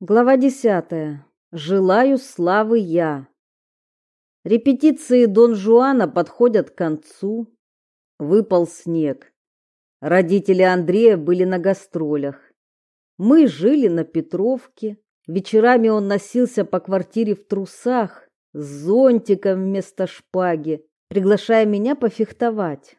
Глава десятая. Желаю славы я. Репетиции Дон Жуана подходят к концу. Выпал снег. Родители Андрея были на гастролях. Мы жили на Петровке. Вечерами он носился по квартире в трусах с зонтиком вместо шпаги, приглашая меня пофехтовать.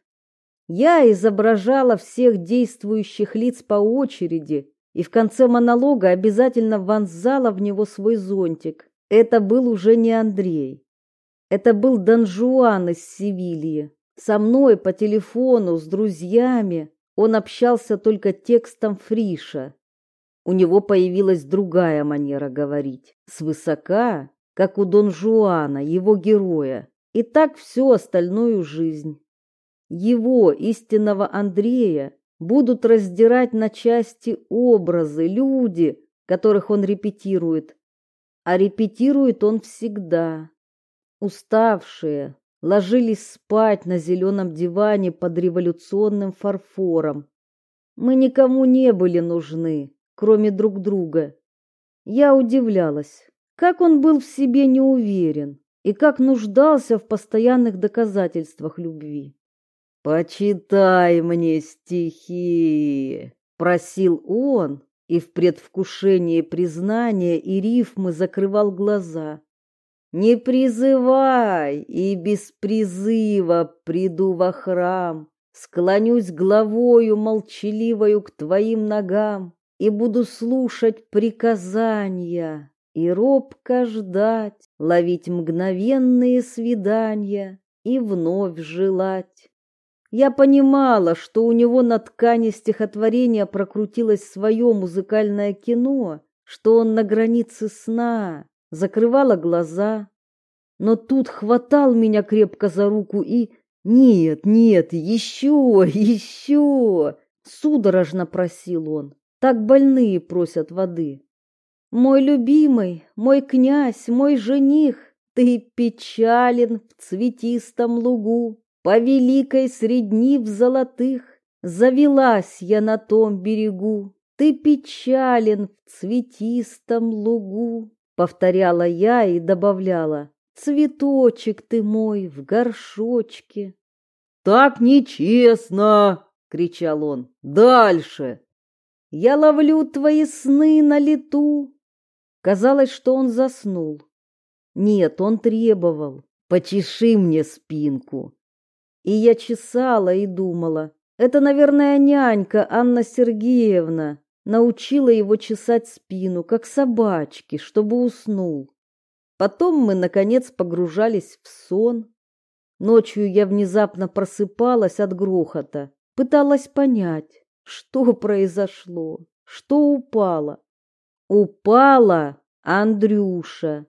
Я изображала всех действующих лиц по очереди и в конце монолога обязательно вонзала в него свой зонтик. Это был уже не Андрей. Это был Дон Жуан из Севильи. Со мной по телефону, с друзьями. Он общался только текстом Фриша. У него появилась другая манера говорить. Свысока, как у Дон Жуана, его героя. И так всю остальную жизнь. Его, истинного Андрея, будут раздирать на части образы, люди, которых он репетирует. А репетирует он всегда. Уставшие ложились спать на зеленом диване под революционным фарфором. Мы никому не были нужны, кроме друг друга. Я удивлялась, как он был в себе не уверен и как нуждался в постоянных доказательствах любви. «Почитай мне стихи!» — просил он, и в предвкушении признания и рифмы закрывал глаза. «Не призывай, и без призыва приду во храм, склонюсь главою молчаливою к твоим ногам и буду слушать приказания и робко ждать, ловить мгновенные свидания и вновь желать. Я понимала, что у него на ткани стихотворения прокрутилось свое музыкальное кино, что он на границе сна, закрывала глаза. Но тут хватал меня крепко за руку и «Нет, нет, еще, еще!» Судорожно просил он. Так больные просят воды. «Мой любимый, мой князь, мой жених, ты печален в цветистом лугу, по великой средни в золотых Завелась я на том берегу, Ты печален в цветистом лугу. Повторяла я и добавляла, Цветочек ты мой в горшочке. Так нечестно, кричал он. Дальше. Я ловлю твои сны на лету. Казалось, что он заснул. Нет, он требовал. Почеши мне спинку. И я чесала и думала, это, наверное, нянька Анна Сергеевна научила его чесать спину, как собачки, чтобы уснул. Потом мы, наконец, погружались в сон. Ночью я внезапно просыпалась от грохота, пыталась понять, что произошло, что упало. Упала Андрюша.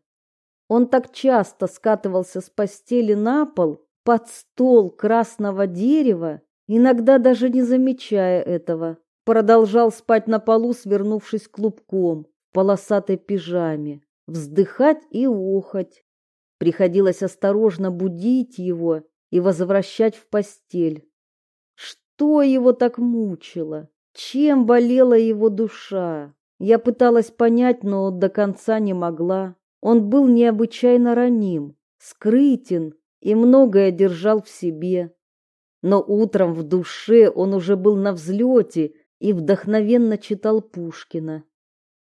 Он так часто скатывался с постели на пол, под стол красного дерева, иногда даже не замечая этого. Продолжал спать на полу, свернувшись клубком, в полосатой пижаме, вздыхать и охать. Приходилось осторожно будить его и возвращать в постель. Что его так мучило? Чем болела его душа? Я пыталась понять, но до конца не могла. Он был необычайно раним, скрытен, и многое держал в себе. Но утром в душе он уже был на взлете и вдохновенно читал Пушкина.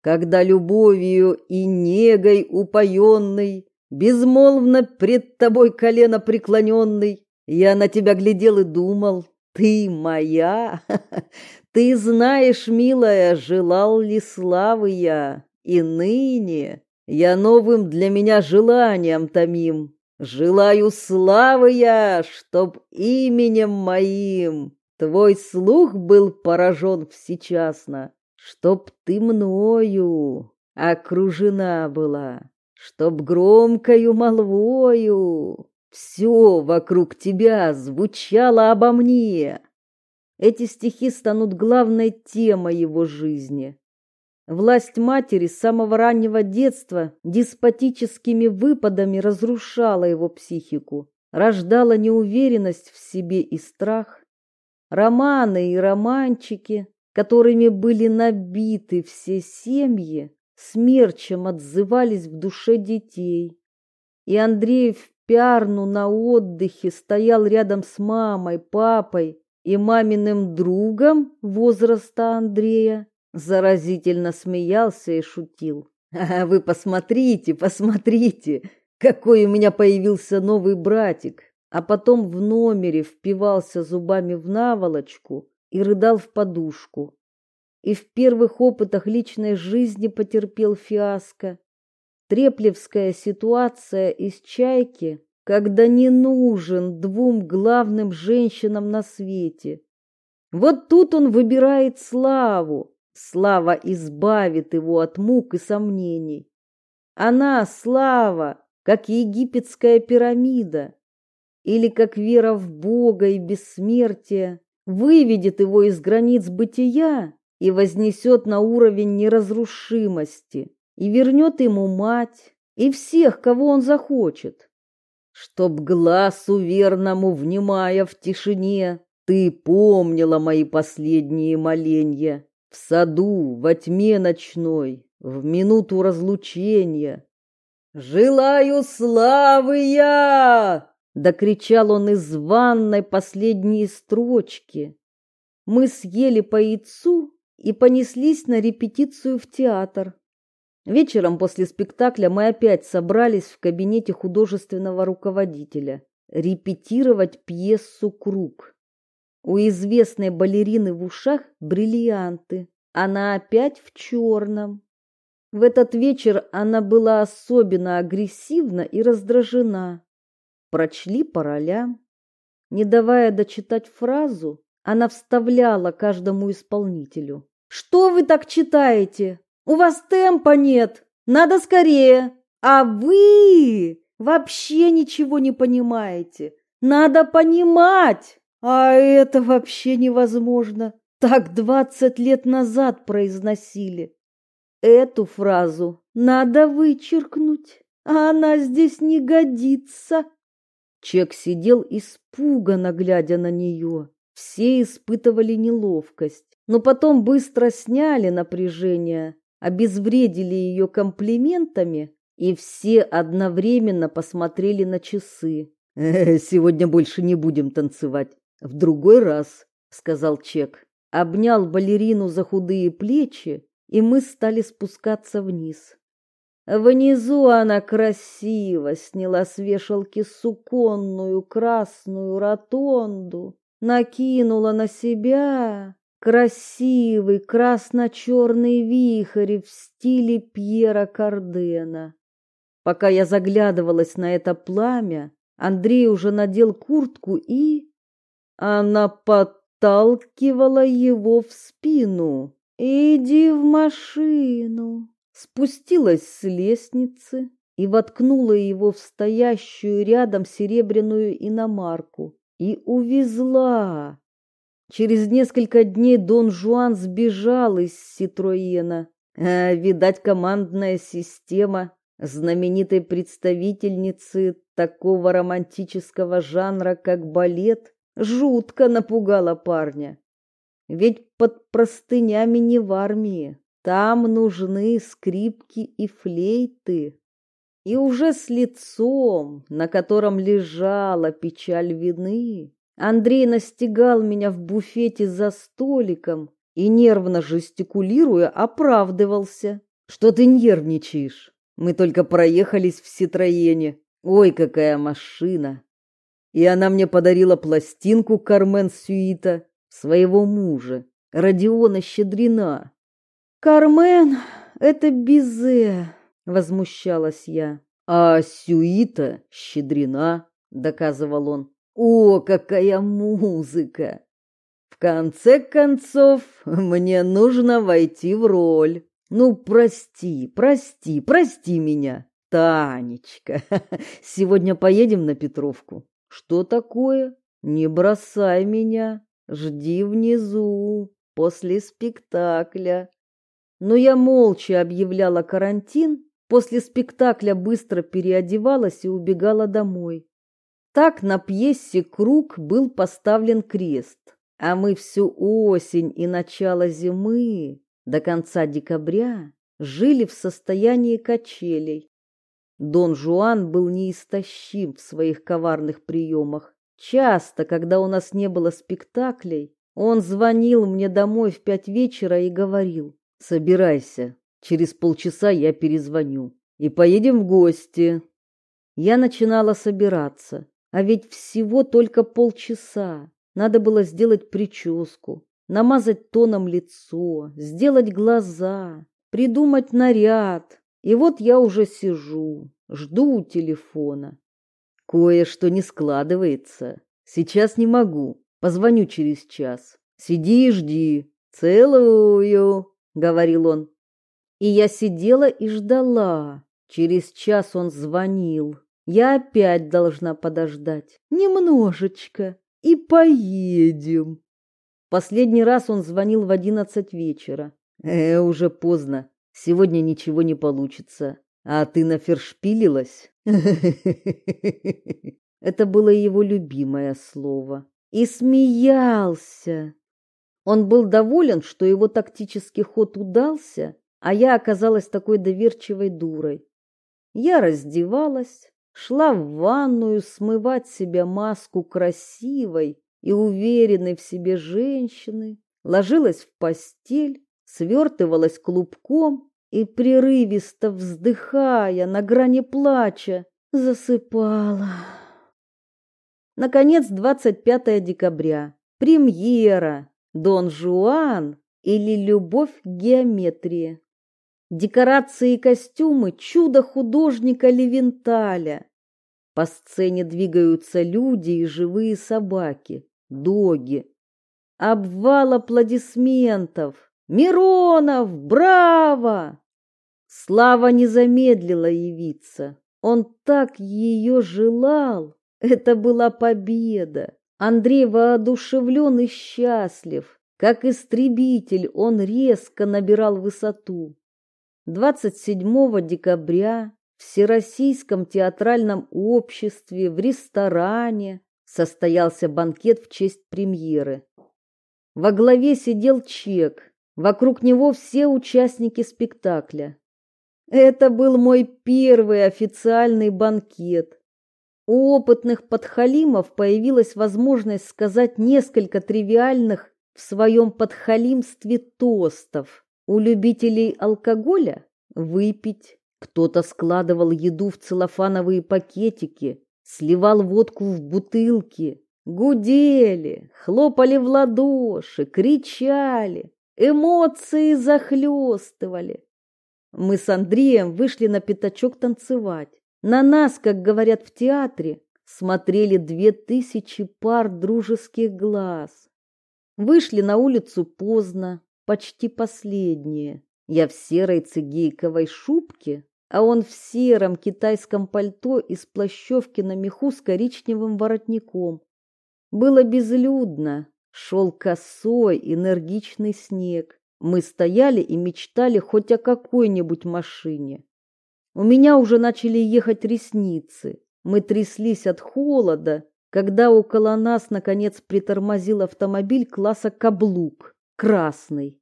Когда любовью и негой упоенный, Безмолвно пред тобой колено преклоненный, Я на тебя глядел и думал, ты моя, Ты знаешь, милая, желал ли славы я, И ныне я новым для меня желанием томим, Желаю славы я, чтоб именем моим Твой слух был поражен всечасно, Чтоб ты мною окружена была, Чтоб громкою молвою Все вокруг тебя звучало обо мне. Эти стихи станут главной темой его жизни. Власть матери с самого раннего детства деспотическими выпадами разрушала его психику, рождала неуверенность в себе и страх. Романы и романчики, которыми были набиты все семьи, смерчем отзывались в душе детей. И Андрей в Пярну на отдыхе стоял рядом с мамой, папой и маминым другом возраста Андрея, заразительно смеялся и шутил. «А вы посмотрите, посмотрите, какой у меня появился новый братик!» А потом в номере впивался зубами в наволочку и рыдал в подушку. И в первых опытах личной жизни потерпел фиаско. Треплевская ситуация из «Чайки», когда не нужен двум главным женщинам на свете. Вот тут он выбирает славу. Слава избавит его от мук и сомнений. Она, слава, как египетская пирамида, или как вера в Бога и бессмертие, выведет его из границ бытия и вознесет на уровень неразрушимости и вернет ему мать и всех, кого он захочет. Чтоб глазу верному, внимая в тишине, ты помнила мои последние моленья в саду, во тьме ночной, в минуту разлучения. «Желаю славы я!» — докричал он из ванной последние строчки. Мы съели по яйцу и понеслись на репетицию в театр. Вечером после спектакля мы опять собрались в кабинете художественного руководителя репетировать пьесу «Круг». У известной балерины в ушах бриллианты. Она опять в черном. В этот вечер она была особенно агрессивна и раздражена. Прочли по ролям. Не давая дочитать фразу, она вставляла каждому исполнителю. «Что вы так читаете? У вас темпа нет, надо скорее. А вы вообще ничего не понимаете. Надо понимать. А это вообще невозможно. Так двадцать лет назад произносили. Эту фразу надо вычеркнуть. А она здесь не годится. Чек сидел испуганно, глядя на нее. Все испытывали неловкость, но потом быстро сняли напряжение, обезвредили ее комплиментами, и все одновременно посмотрели на часы. «Э, «Сегодня больше не будем танцевать. В другой раз», — сказал Чек. Обнял балерину за худые плечи, и мы стали спускаться вниз. Внизу она красиво сняла с вешалки суконную красную ротонду, накинула на себя Красивый красно-черный вихрь в стиле Пьера Кардена. Пока я заглядывалась на это пламя, Андрей уже надел куртку и... Она подталкивала его в спину. «Иди в машину!» Спустилась с лестницы и воткнула его в стоящую рядом серебряную иномарку и увезла. Через несколько дней Дон Жуан сбежал из Ситроена. А, видать, командная система знаменитой представительницы такого романтического жанра, как балет, жутко напугала парня. Ведь под простынями не в армии. Там нужны скрипки и флейты. И уже с лицом, на котором лежала печаль вины, Андрей настигал меня в буфете за столиком и, нервно жестикулируя, оправдывался. «Что ты нервничаешь? Мы только проехались в Ситроене. Ой, какая машина!» И она мне подарила пластинку Кармен Сюита, своего мужа, Родиона Щедрина. «Кармен — это Бизе», — возмущалась я. «А Сюита — Щедрина», — доказывал он. О, какая музыка! В конце концов, мне нужно войти в роль. Ну, прости, прости, прости меня. Танечка, сегодня поедем на Петровку. Что такое? Не бросай меня. Жди внизу, после спектакля. Но я молча объявляла карантин, после спектакля быстро переодевалась и убегала домой. Так на пьесе «Круг» был поставлен крест, а мы всю осень и начало зимы до конца декабря жили в состоянии качелей. Дон Жуан был неистощим в своих коварных приемах. Часто, когда у нас не было спектаклей, он звонил мне домой в пять вечера и говорил, «Собирайся, через полчаса я перезвоню, и поедем в гости». Я начинала собираться, а ведь всего только полчаса. Надо было сделать прическу, намазать тоном лицо, сделать глаза, придумать наряд. И вот я уже сижу, жду у телефона. Кое-что не складывается. Сейчас не могу. Позвоню через час. Сиди и жди. Целую, говорил он. И я сидела и ждала. Через час он звонил. Я опять должна подождать. Немножечко. И поедем. Последний раз он звонил в одиннадцать вечера. Э, уже поздно. Сегодня ничего не получится. А ты нафершпилилась? Это было его любимое слово. И смеялся. Он был доволен, что его тактический ход удался, а я оказалась такой доверчивой дурой. Я раздевалась, шла в ванную смывать себя маску красивой и уверенной в себе женщины, ложилась в постель, свертывалась клубком и, прерывисто вздыхая на грани плача, засыпала. Наконец, 25 декабря. Премьера. Дон Жуан или Любовь к геометрии. Декорации и костюмы чудо художника Левенталя. По сцене двигаются люди и живые собаки, доги. Обвал аплодисментов. Миронов, браво! Слава не замедлила явиться. Он так ее желал. Это была победа. Андрей воодушевлен и счастлив. Как истребитель он резко набирал высоту. 27 декабря в Всероссийском театральном обществе в ресторане состоялся банкет в честь премьеры. Во главе сидел Чек, вокруг него все участники спектакля. Это был мой первый официальный банкет. У опытных подхалимов появилась возможность сказать несколько тривиальных в своем подхалимстве тостов. У любителей алкоголя выпить. Кто-то складывал еду в целлофановые пакетики, сливал водку в бутылки, гудели, хлопали в ладоши, кричали, эмоции захлестывали. Мы с Андреем вышли на пятачок танцевать. На нас, как говорят в театре, смотрели две тысячи пар дружеских глаз. Вышли на улицу поздно, почти последние. Я в серой цигейковой шубке, а он в сером китайском пальто из плащевки на меху с коричневым воротником. Было безлюдно, шел косой энергичный снег. Мы стояли и мечтали хоть о какой-нибудь машине. У меня уже начали ехать ресницы. Мы тряслись от холода, когда около нас наконец притормозил автомобиль класса каблук красный.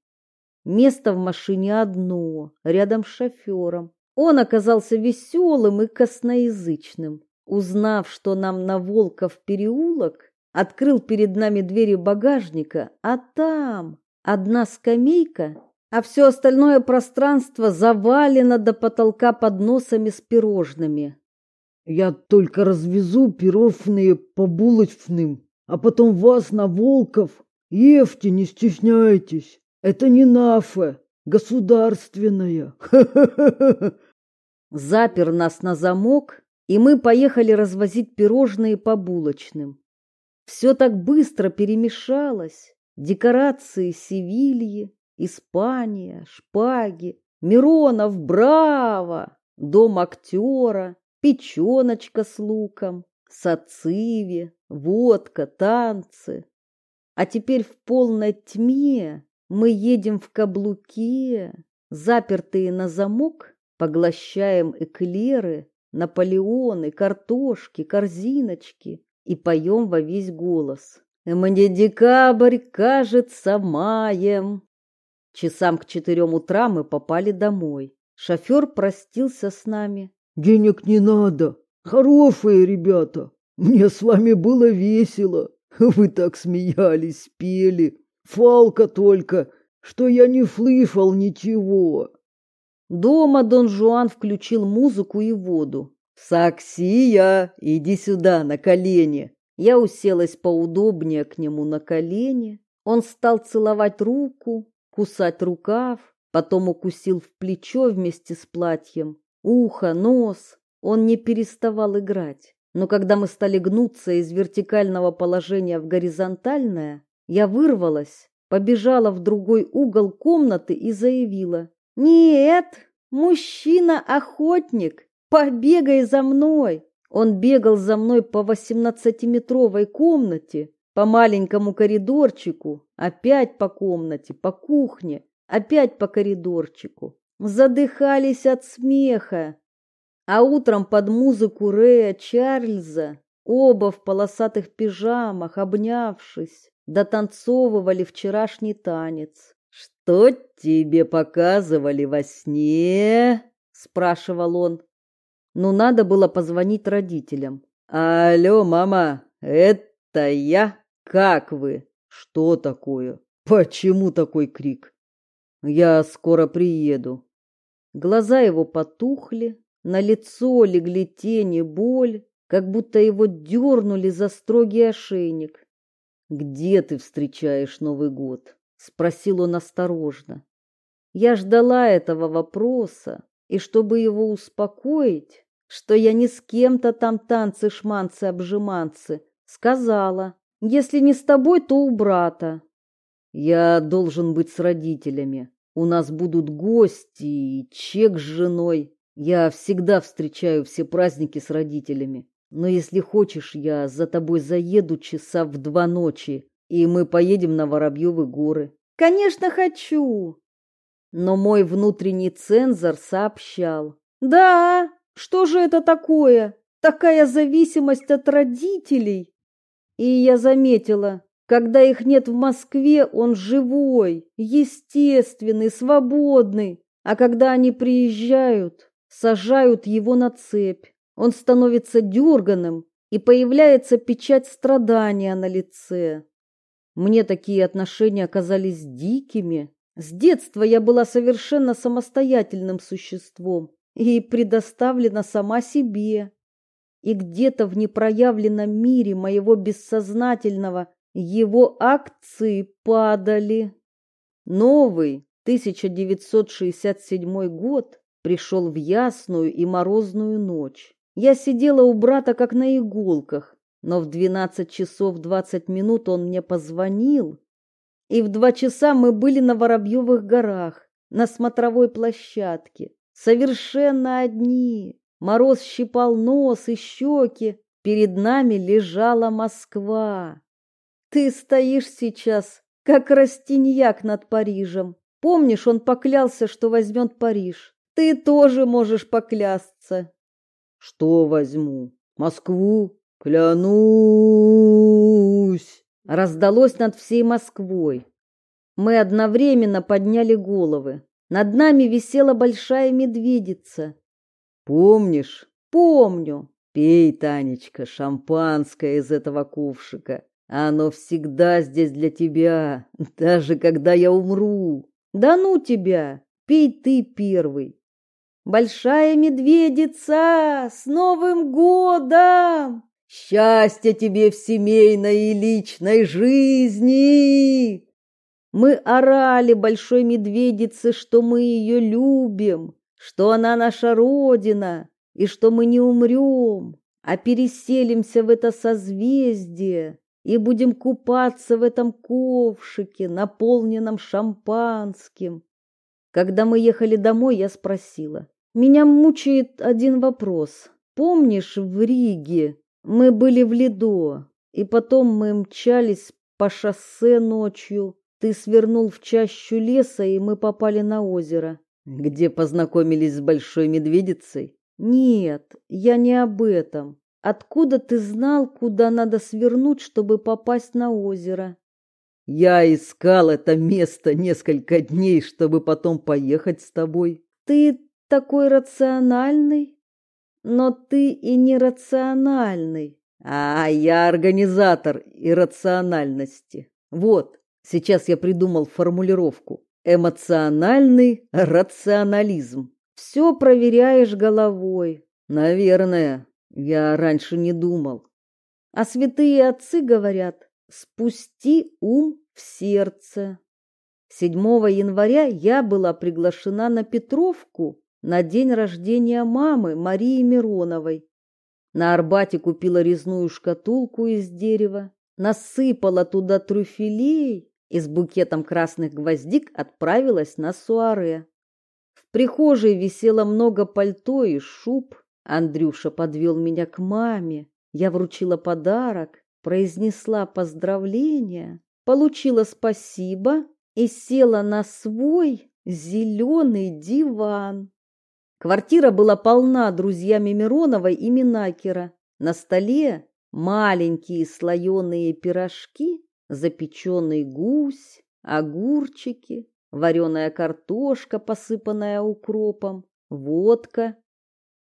Место в машине одно, рядом с шофером. Он оказался веселым и косноязычным. Узнав, что нам на Волков переулок, открыл перед нами двери багажника, а там одна скамейка, а все остальное пространство завалено до потолка подносами с пирожными. Я только развезу пирожные по булочным, а потом вас на Волков Ешьте, не стесняйтесь. Это не нафа, государственная. Запер нас на замок, и мы поехали развозить пирожные по булочным. Все так быстро перемешалось. Декорации Севильи, Испания, шпаги, Миронов, браво! Дом актера, печеночка с луком, сациви, водка, танцы. А теперь в полной тьме мы едем в каблуке, запертые на замок, поглощаем эклеры, наполеоны, картошки, корзиночки и поем во весь голос. Мне декабрь кажется маем. Часам к четырем утра мы попали домой. Шофер простился с нами. Денег не надо. Хорошие ребята. Мне с вами было весело. Вы так смеялись, пели. Фалка только, что я не слышал ничего. Дома Дон Жуан включил музыку и воду. «Саксия, иди сюда, на колени!» Я уселась поудобнее к нему на колени. Он стал целовать руку, кусать рукав, потом укусил в плечо вместе с платьем, ухо, нос. Он не переставал играть. Но когда мы стали гнуться из вертикального положения в горизонтальное, я вырвалась, побежала в другой угол комнаты и заявила. «Нет, мужчина-охотник, побегай за мной!» Он бегал за мной по восемнадцатиметровой комнате, по маленькому коридорчику, опять по комнате, по кухне, опять по коридорчику. Задыхались от смеха. А утром под музыку Рэя Чарльза оба в полосатых пижамах, обнявшись, дотанцовывали вчерашний танец. «Что тебе показывали во сне?» – спрашивал он. Ну, надо было позвонить родителям. «Алло, мама, это я? Как вы? Что такое? Почему такой крик? Я скоро приеду». Глаза его потухли, на лицо легли тени боль, как будто его дернули за строгий ошейник. «Где ты встречаешь Новый год?» — спросил он осторожно. Я ждала этого вопроса, и чтобы его успокоить, что я не с кем-то там танцы-шманцы-обжиманцы, сказала, если не с тобой, то у брата. Я должен быть с родителями. У нас будут гости и чек с женой. Я всегда встречаю все праздники с родителями. Но если хочешь, я за тобой заеду часа в два ночи, и мы поедем на Воробьевы горы. Конечно, хочу. Но мой внутренний цензор сообщал. Да, что же это такое? Такая зависимость от родителей. И я заметила, когда их нет в Москве, он живой, естественный, свободный. А когда они приезжают, сажают его на цепь. Он становится дерганым, и появляется печать страдания на лице. Мне такие отношения оказались дикими. С детства я была совершенно самостоятельным существом и предоставлена сама себе. И где-то в непроявленном мире моего бессознательного его акции падали. Новый 1967 год пришел в ясную и морозную ночь. Я сидела у брата как на иголках, но в 12 часов 20 минут он мне позвонил, и в два часа мы были на Воробьевых горах, на смотровой площадке, совершенно одни. Мороз щипал нос и щеки, перед нами лежала Москва. Ты стоишь сейчас, как растиньяк над Парижем. Помнишь, он поклялся, что возьмет Париж. Ты тоже можешь поклясться. Что возьму? Москву? Клянусь! Раздалось над всей Москвой. Мы одновременно подняли головы. Над нами висела большая медведица. Помнишь? Помню. Пей, Танечка, шампанское из этого ковшика. Оно всегда здесь для тебя, даже когда я умру. Да ну тебя, пей ты первый. Большая медведица, с Новым годом! Счастья тебе в семейной и личной жизни! Мы орали большой медведице, что мы ее любим, что она наша родина и что мы не умрем, а переселимся в это созвездие и будем купаться в этом ковшике, наполненном шампанским. Когда мы ехали домой, я спросила, меня мучает один вопрос. Помнишь, в Риге мы были в Лидо, и потом мы мчались по шоссе ночью. Ты свернул в чащу леса, и мы попали на озеро. Где познакомились с большой медведицей? Нет, я не об этом. Откуда ты знал, куда надо свернуть, чтобы попасть на озеро? Я искал это место несколько дней, чтобы потом поехать с тобой. Ты такой рациональный, но ты и нерациональный. А я организатор иррациональности. Вот, сейчас я придумал формулировку. Эмоциональный рационализм. Все проверяешь головой. Наверное, я раньше не думал. А святые отцы говорят: "Спусти ум в сердце". 7 января я была приглашена на Петровку на день рождения мамы Марии Мироновой. На Арбате купила резную шкатулку из дерева, насыпала туда трюфелей и с букетом красных гвоздик отправилась на суаре. В прихожей висело много пальто и шуб. Андрюша подвел меня к маме. Я вручила подарок, произнесла поздравления, получила спасибо и села на свой зеленый диван. Квартира была полна друзьями Мироновой и Минакера. На столе маленькие слоеные пирожки, запеченный гусь, огурчики, вареная картошка, посыпанная укропом, водка.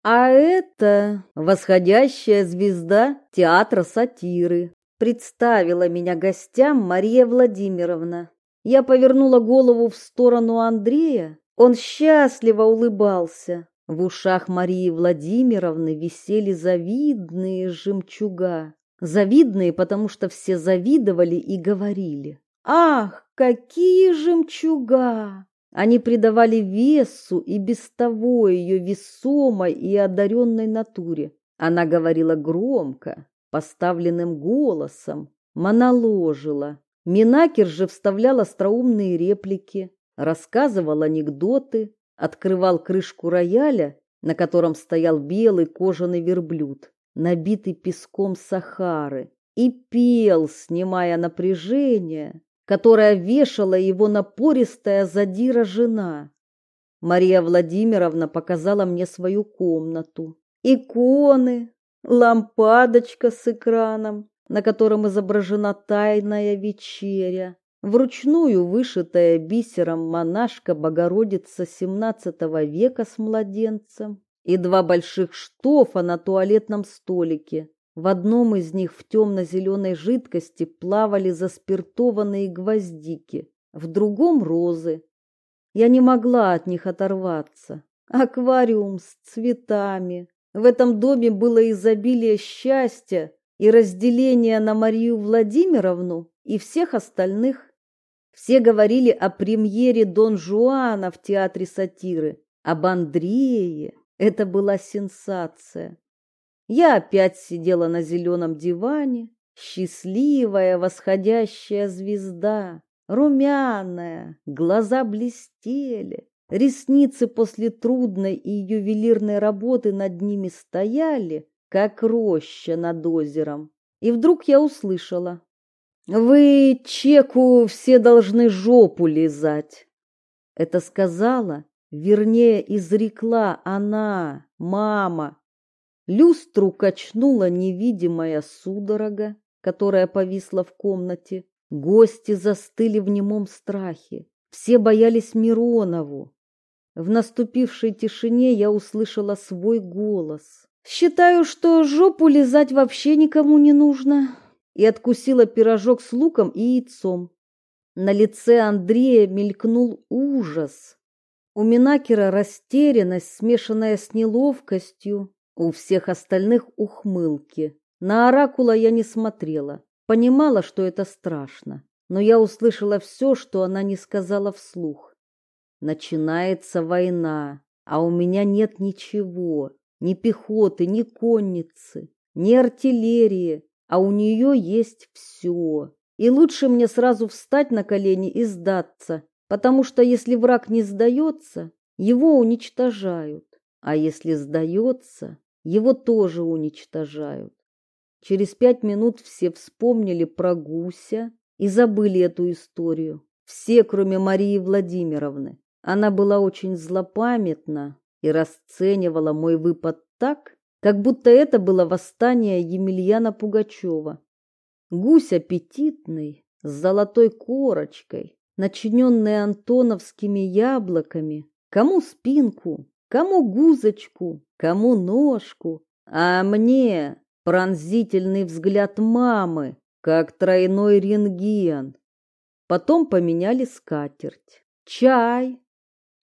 А это восходящая звезда театра сатиры. Представила меня гостям Мария Владимировна. Я повернула голову в сторону Андрея, он счастливо улыбался. В ушах Марии Владимировны висели завидные жемчуга. Завидные, потому что все завидовали и говорили. «Ах, какие жемчуга!» Они придавали весу и без того ее весомой и одаренной натуре. Она говорила громко, поставленным голосом, моноложила. Минакер же вставлял остроумные реплики, рассказывал анекдоты, открывал крышку рояля, на котором стоял белый кожаный верблюд, набитый песком Сахары, и пел, снимая напряжение, которое вешала его напористая задира жена. Мария Владимировна показала мне свою комнату. Иконы, лампадочка с экраном, на котором изображена тайная вечеря, Вручную вышитая бисером монашка Богородица XVII века с младенцем и два больших штофа на туалетном столике. В одном из них в темно-зеленой жидкости плавали заспиртованные гвоздики, в другом розы. Я не могла от них оторваться. Аквариум с цветами. В этом доме было изобилие счастья и разделение на Марию Владимировну и всех остальных. Все говорили о премьере Дон Жуана в театре сатиры, об Андрее. Это была сенсация. Я опять сидела на зеленом диване, счастливая восходящая звезда, румяная, глаза блестели, ресницы после трудной и ювелирной работы над ними стояли, как роща над озером. И вдруг я услышала вы чеку все должны жопу лизать. Это сказала, вернее, изрекла она, мама. Люстру качнула невидимая судорога, которая повисла в комнате. Гости застыли в немом страхе. Все боялись Миронову. В наступившей тишине я услышала свой голос. Считаю, что жопу лизать вообще никому не нужно и откусила пирожок с луком и яйцом. На лице Андрея мелькнул ужас. У Минакера растерянность, смешанная с неловкостью, у всех остальных ухмылки. На оракула я не смотрела, понимала, что это страшно, но я услышала все, что она не сказала вслух. Начинается война, а у меня нет ничего, ни пехоты, ни конницы, ни артиллерии, а у нее есть все. И лучше мне сразу встать на колени и сдаться, потому что если враг не сдается, его уничтожают, а если сдается, его тоже уничтожают. Через пять минут все вспомнили про гуся и забыли эту историю. Все, кроме Марии Владимировны. Она была очень злопамятна и расценивала мой выпад так, как будто это было восстание Емельяна Пугачева. Гусь аппетитный, с золотой корочкой, начиненные антоновскими яблоками, кому спинку, кому гузочку, кому ножку, а мне пронзительный взгляд мамы, как тройной рентген. Потом поменяли скатерть. Чай.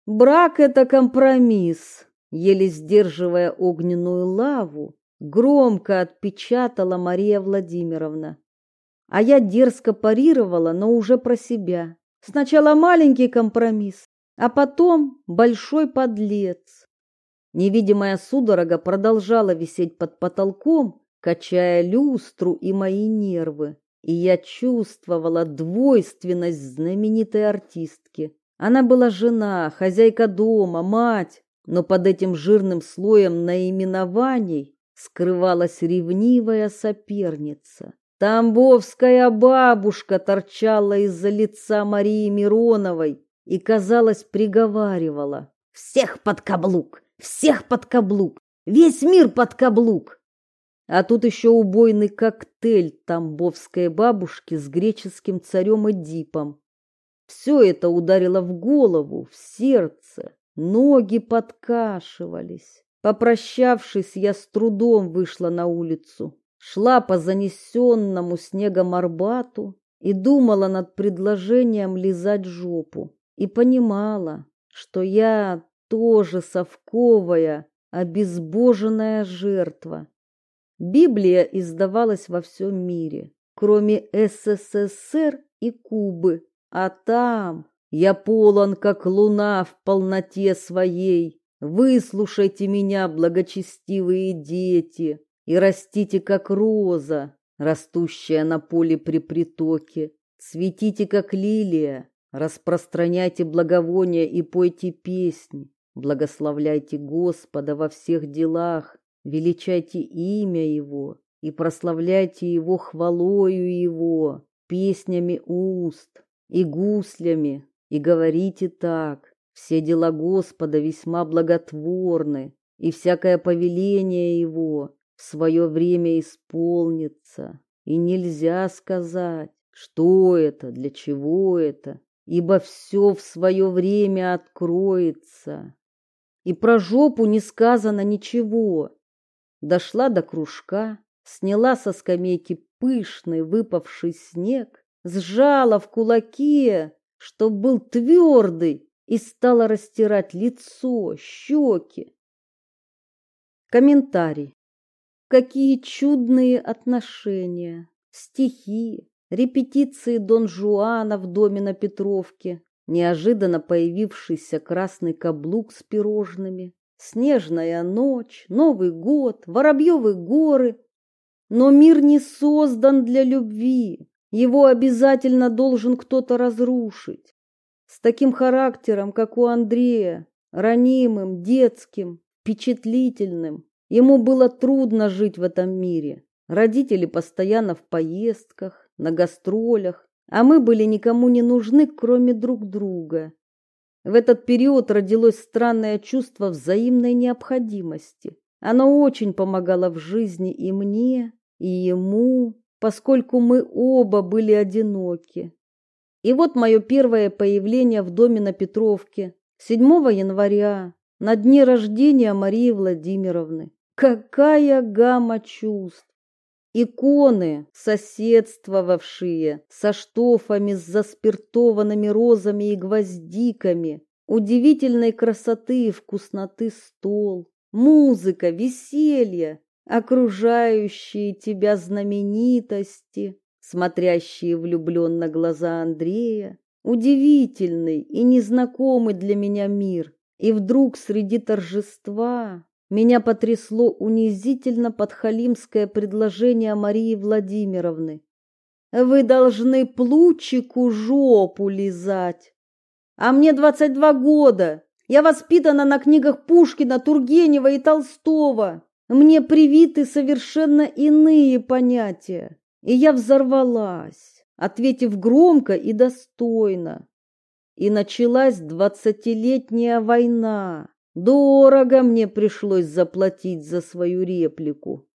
Брак — это компромисс. Еле сдерживая огненную лаву, громко отпечатала Мария Владимировна. А я дерзко парировала, но уже про себя. Сначала маленький компромисс, а потом большой подлец. Невидимая судорога продолжала висеть под потолком, качая люстру и мои нервы, и я чувствовала двойственность знаменитой артистки. Она была жена, хозяйка дома, мать, но под этим жирным слоем наименований скрывалась ревнивая соперница. Тамбовская бабушка торчала из-за лица Марии Мироновой и, казалось, приговаривала. «Всех под каблук! Всех под каблук! Весь мир под каблук!» А тут еще убойный коктейль тамбовской бабушки с греческим царем Эдипом. Все это ударило в голову, в сердце, ноги подкашивались. Попрощавшись, я с трудом вышла на улицу шла по занесенному снегом Арбату и думала над предложением лизать жопу. И понимала, что я тоже совковая, обезбоженная жертва. Библия издавалась во всем мире, кроме СССР и Кубы, а там я полон, как луна в полноте своей. Выслушайте меня, благочестивые дети и растите, как роза, растущая на поле при притоке. Цветите, как лилия, распространяйте благовония и пойте песни. Благословляйте Господа во всех делах, величайте имя Его и прославляйте Его хвалою Его, песнями уст и гуслями, и говорите так. Все дела Господа весьма благотворны, и всякое повеление Его в свое время исполнится, и нельзя сказать, что это, для чего это, ибо все в свое время откроется. И про жопу не сказано ничего. Дошла до кружка, сняла со скамейки пышный выпавший снег, сжала в кулаке, чтоб был твердый, и стала растирать лицо, щеки. Комментарий. Какие чудные отношения, стихи, репетиции Дон Жуана в доме на Петровке, неожиданно появившийся красный каблук с пирожными, снежная ночь, Новый год, Воробьевы горы. Но мир не создан для любви, его обязательно должен кто-то разрушить. С таким характером, как у Андрея, ранимым, детским, впечатлительным, Ему было трудно жить в этом мире. Родители постоянно в поездках, на гастролях, а мы были никому не нужны, кроме друг друга. В этот период родилось странное чувство взаимной необходимости. Оно очень помогало в жизни и мне, и ему, поскольку мы оба были одиноки. И вот мое первое появление в доме на Петровке 7 января, на дне рождения Марии Владимировны. Какая гамма чувств! Иконы, соседствовавшие со штофами с заспиртованными розами и гвоздиками, удивительной красоты и вкусноты стол, музыка, веселье, окружающие тебя знаменитости, смотрящие влюбленно глаза Андрея, удивительный и незнакомый для меня мир. И вдруг среди торжества меня потрясло унизительно подхалимское предложение Марии Владимировны. Вы должны плучику жопу лизать. А мне двадцать два года. Я воспитана на книгах Пушкина, Тургенева и Толстого. Мне привиты совершенно иные понятия. И я взорвалась, ответив громко и достойно. И началась двадцатилетняя война. Дорого мне пришлось заплатить за свою реплику.